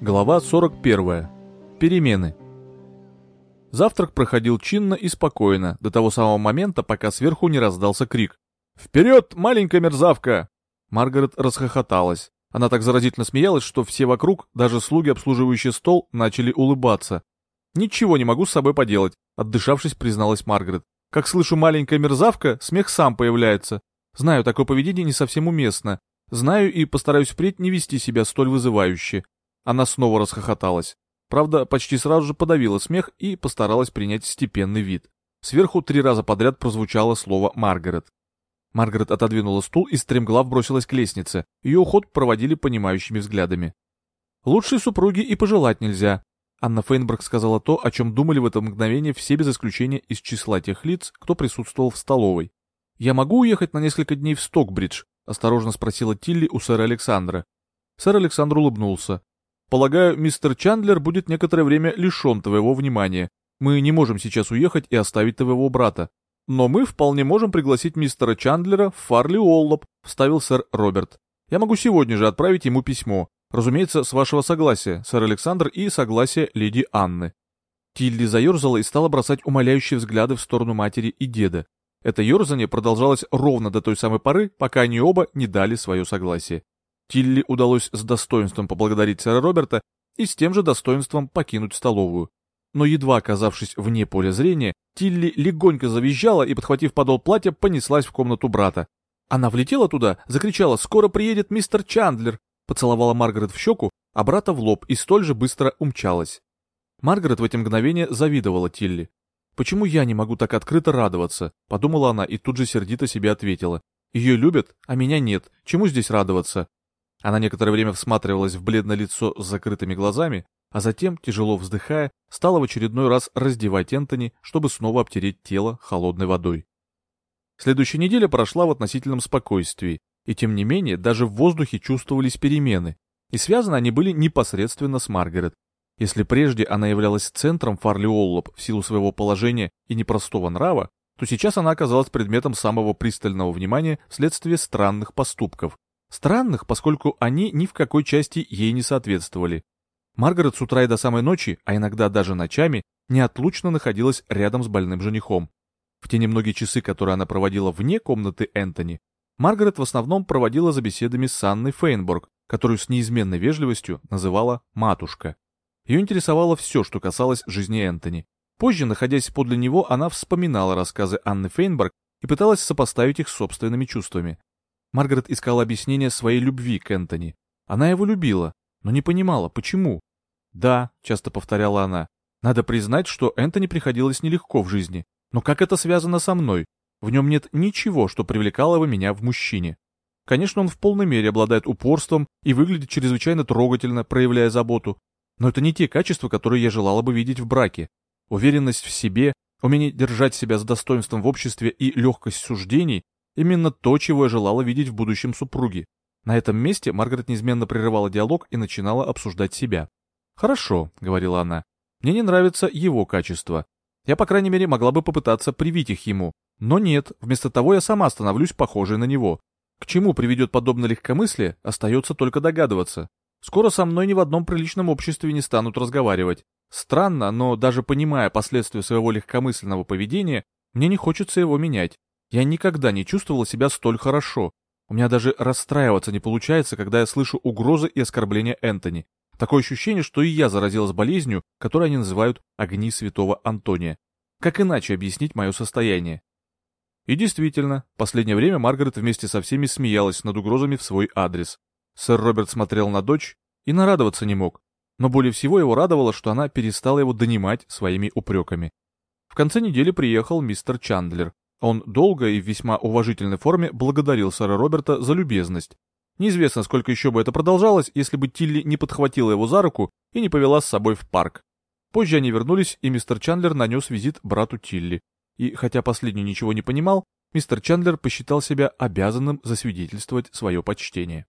Глава 41. Перемены. Завтрак проходил чинно и спокойно, до того самого момента, пока сверху не раздался крик. «Вперед, маленькая мерзавка!» Маргарет расхохоталась. Она так заразительно смеялась, что все вокруг, даже слуги, обслуживающие стол, начали улыбаться. «Ничего не могу с собой поделать», — отдышавшись, призналась Маргарет. «Как слышу маленькая мерзавка, смех сам появляется. Знаю, такое поведение не совсем уместно. Знаю и постараюсь впредь не вести себя столь вызывающе». Она снова расхохоталась. Правда, почти сразу же подавила смех и постаралась принять степенный вид. Сверху три раза подряд прозвучало слово «Маргарет». Маргарет отодвинула стул и стремглав бросилась к лестнице. Ее уход проводили понимающими взглядами. «Лучшей супруги и пожелать нельзя», Анна Фейнберг сказала то, о чем думали в это мгновение все без исключения из числа тех лиц, кто присутствовал в столовой. «Я могу уехать на несколько дней в Стокбридж?» — осторожно спросила Тилли у сэра Александра. Сэр Александр улыбнулся. «Полагаю, мистер Чандлер будет некоторое время лишен твоего внимания. Мы не можем сейчас уехать и оставить твоего брата. Но мы вполне можем пригласить мистера Чандлера в Фарли Уоллоп», — вставил сэр Роберт. «Я могу сегодня же отправить ему письмо. Разумеется, с вашего согласия, сэр Александр, и согласия леди Анны. Тильди заерзала и стала бросать умоляющие взгляды в сторону матери и деда. Это ерзание продолжалось ровно до той самой поры, пока они оба не дали свое согласие. Тилли удалось с достоинством поблагодарить сэра Роберта и с тем же достоинством покинуть столовую. Но едва оказавшись вне поля зрения, Тилли легонько завизжала и, подхватив подол платья, понеслась в комнату брата. Она влетела туда, закричала «Скоро приедет мистер Чандлер!» поцеловала Маргарет в щеку, а брата в лоб и столь же быстро умчалась. Маргарет в эти мгновения завидовала Тилли. «Почему я не могу так открыто радоваться?» — подумала она и тут же сердито себе ответила. «Ее любят, а меня нет. Чему здесь радоваться?» Она некоторое время всматривалась в бледное лицо с закрытыми глазами, а затем, тяжело вздыхая, стала в очередной раз раздевать Энтони, чтобы снова обтереть тело холодной водой. Следующая неделя прошла в относительном спокойствии, и тем не менее, даже в воздухе чувствовались перемены, и связаны они были непосредственно с Маргарет. Если прежде она являлась центром Фарли Оллоп в силу своего положения и непростого нрава, то сейчас она оказалась предметом самого пристального внимания вследствие странных поступков. Странных, поскольку они ни в какой части ей не соответствовали. Маргарет с утра и до самой ночи, а иногда даже ночами, неотлучно находилась рядом с больным женихом. В те немногие часы, которые она проводила вне комнаты Энтони, Маргарет в основном проводила за беседами с Анной Фейнборг, которую с неизменной вежливостью называла «матушка». Ее интересовало все, что касалось жизни Энтони. Позже, находясь подле него, она вспоминала рассказы Анны Фейнборг и пыталась сопоставить их с собственными чувствами. Маргарет искала объяснение своей любви к Энтони. Она его любила, но не понимала, почему. «Да», — часто повторяла она, — «надо признать, что Энтони приходилось нелегко в жизни. Но как это связано со мной? В нем нет ничего, что привлекало бы меня в мужчине. Конечно, он в полной мере обладает упорством и выглядит чрезвычайно трогательно, проявляя заботу. Но это не те качества, которые я желала бы видеть в браке. Уверенность в себе, умение держать себя с достоинством в обществе и легкость суждений – именно то, чего я желала видеть в будущем супруге. На этом месте Маргарет неизменно прерывала диалог и начинала обсуждать себя. «Хорошо», — говорила она, — «мне не нравится его качество. Я, по крайней мере, могла бы попытаться привить их ему, но нет, вместо того я сама становлюсь похожей на него. К чему приведет подобное легкомыслие, остается только догадываться. Скоро со мной ни в одном приличном обществе не станут разговаривать. Странно, но даже понимая последствия своего легкомысленного поведения, мне не хочется его менять. Я никогда не чувствовала себя столь хорошо. У меня даже расстраиваться не получается, когда я слышу угрозы и оскорбления Энтони. Такое ощущение, что и я заразилась болезнью, которую они называют «огни святого Антония». Как иначе объяснить мое состояние? И действительно, последнее время Маргарет вместе со всеми смеялась над угрозами в свой адрес. Сэр Роберт смотрел на дочь и нарадоваться не мог, но более всего его радовало, что она перестала его донимать своими упреками. В конце недели приехал мистер Чандлер. Он долго и в весьма уважительной форме благодарил сэра Роберта за любезность. Неизвестно, сколько еще бы это продолжалось, если бы Тилли не подхватила его за руку и не повела с собой в парк. Позже они вернулись, и мистер Чандлер нанес визит брату Тилли и хотя последний ничего не понимал, мистер Чандлер посчитал себя обязанным засвидетельствовать свое почтение.